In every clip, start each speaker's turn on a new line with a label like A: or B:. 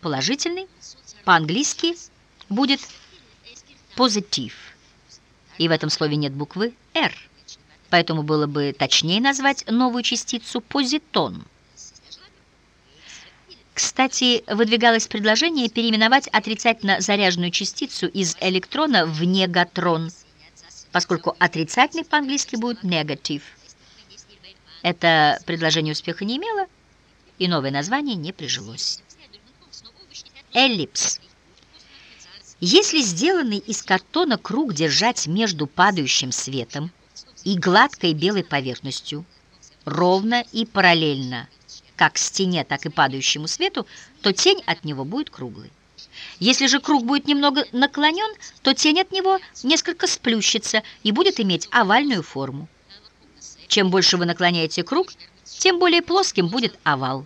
A: положительный, по-английски будет позитив. И в этом слове нет буквы «р». Поэтому было бы точнее назвать новую частицу позитон. Кстати, выдвигалось предложение переименовать отрицательно заряженную частицу из электрона в негатрон, поскольку отрицательный по-английски будет negative. Это предложение успеха не имело, и новое название не прижилось. Эллипс. Если сделанный из картона круг держать между падающим светом и гладкой белой поверхностью, ровно и параллельно, как стене, так и падающему свету, то тень от него будет круглой. Если же круг будет немного наклонен, то тень от него несколько сплющится и будет иметь овальную форму. Чем больше вы наклоняете круг, тем более плоским будет овал.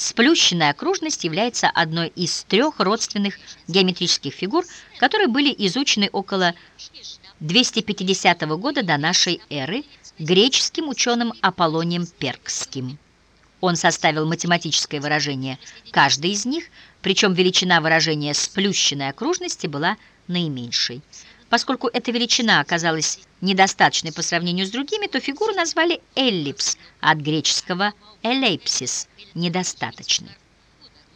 A: Сплющенная окружность является одной из трех родственных геометрических фигур, которые были изучены около 250 года до нашей эры греческим ученым Аполлонием Перкским. Он составил математическое выражение каждой из них, причем величина выражения сплющенной окружности была наименьшей. Поскольку эта величина оказалась недостаточной по сравнению с другими, то фигуру назвали эллипс от греческого эллипсис – недостаточный.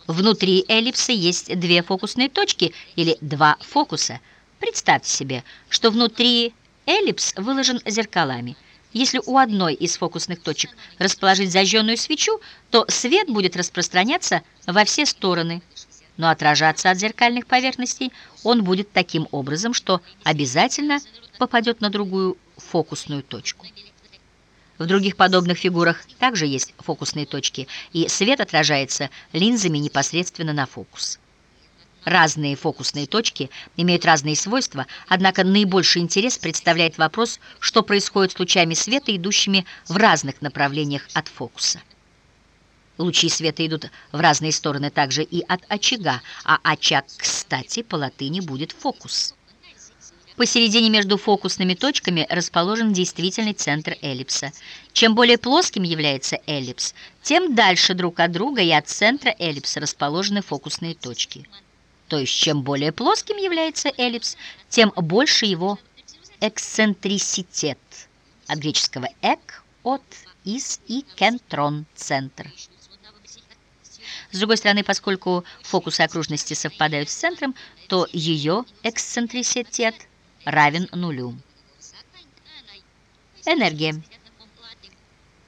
A: Внутри эллипса есть две фокусные точки или два фокуса. Представьте себе, что внутри эллипс выложен зеркалами. Если у одной из фокусных точек расположить зажженную свечу, то свет будет распространяться во все стороны – но отражаться от зеркальных поверхностей он будет таким образом, что обязательно попадет на другую фокусную точку. В других подобных фигурах также есть фокусные точки, и свет отражается линзами непосредственно на фокус. Разные фокусные точки имеют разные свойства, однако наибольший интерес представляет вопрос, что происходит с лучами света, идущими в разных направлениях от фокуса. Лучи света идут в разные стороны также и от очага, а очаг, кстати, по латыни будет фокус. Посередине между фокусными точками расположен действительный центр эллипса. Чем более плоским является эллипс, тем дальше друг от друга и от центра эллипса расположены фокусные точки. То есть, чем более плоским является эллипс, тем больше его эксцентриситет. От греческого «эк» – «от», «из» и «кентрон» – «центр». С другой стороны, поскольку фокусы окружности совпадают с центром, то ее эксцентриситет равен нулю. Энергия.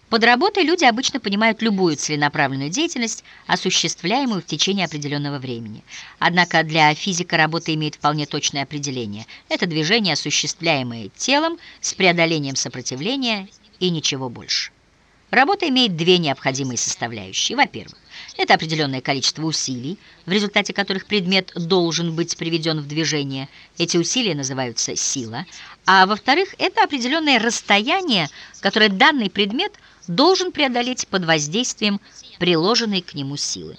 A: Под работой люди обычно понимают любую целенаправленную деятельность, осуществляемую в течение определенного времени. Однако для физика работа имеет вполне точное определение. Это движение, осуществляемое телом с преодолением сопротивления и ничего больше. Работа имеет две необходимые составляющие. Во-первых, это определенное количество усилий, в результате которых предмет должен быть приведен в движение. Эти усилия называются сила. А во-вторых, это определенное расстояние, которое данный предмет должен преодолеть под воздействием приложенной к нему силы.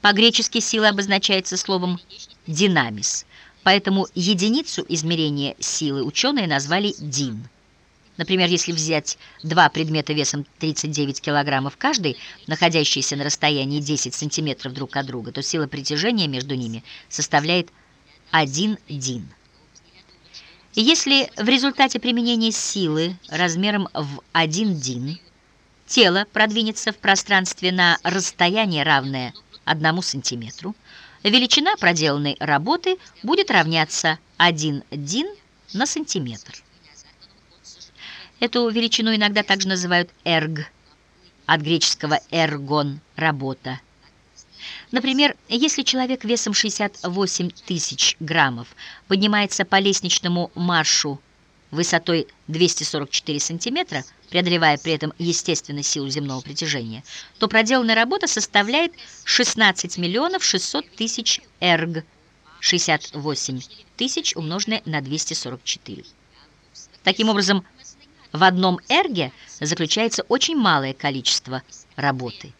A: По-гречески сила обозначается словом «динамис», поэтому единицу измерения силы ученые назвали «дин». Например, если взять два предмета весом 39 килограммов каждый, находящиеся на расстоянии 10 сантиметров друг от друга, то сила притяжения между ними составляет 1 дин. Если в результате применения силы размером в 1 дин тело продвинется в пространстве на расстояние, равное 1 сантиметру, величина проделанной работы будет равняться 1 дин на сантиметр. Эту величину иногда также называют эрг, от греческого эргон – работа. Например, если человек весом 68 тысяч граммов поднимается по лестничному маршу высотой 244 сантиметра, преодолевая при этом естественно силу земного притяжения, то проделанная работа составляет 16 миллионов 600 тысяч эрг, 68 тысяч умноженное на 244. Таким образом, в одном эрге заключается очень малое количество работы.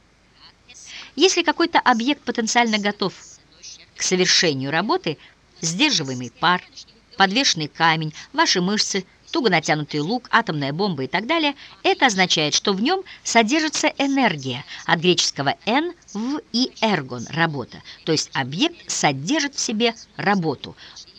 A: Если какой-то объект потенциально готов к совершению работы, сдерживаемый пар, подвешенный камень, ваши мышцы, туго натянутый лук, атомная бомба и так далее, это означает, что в нем содержится энергия, от греческого «эн» в и «эргон» – работа, то есть объект содержит в себе работу.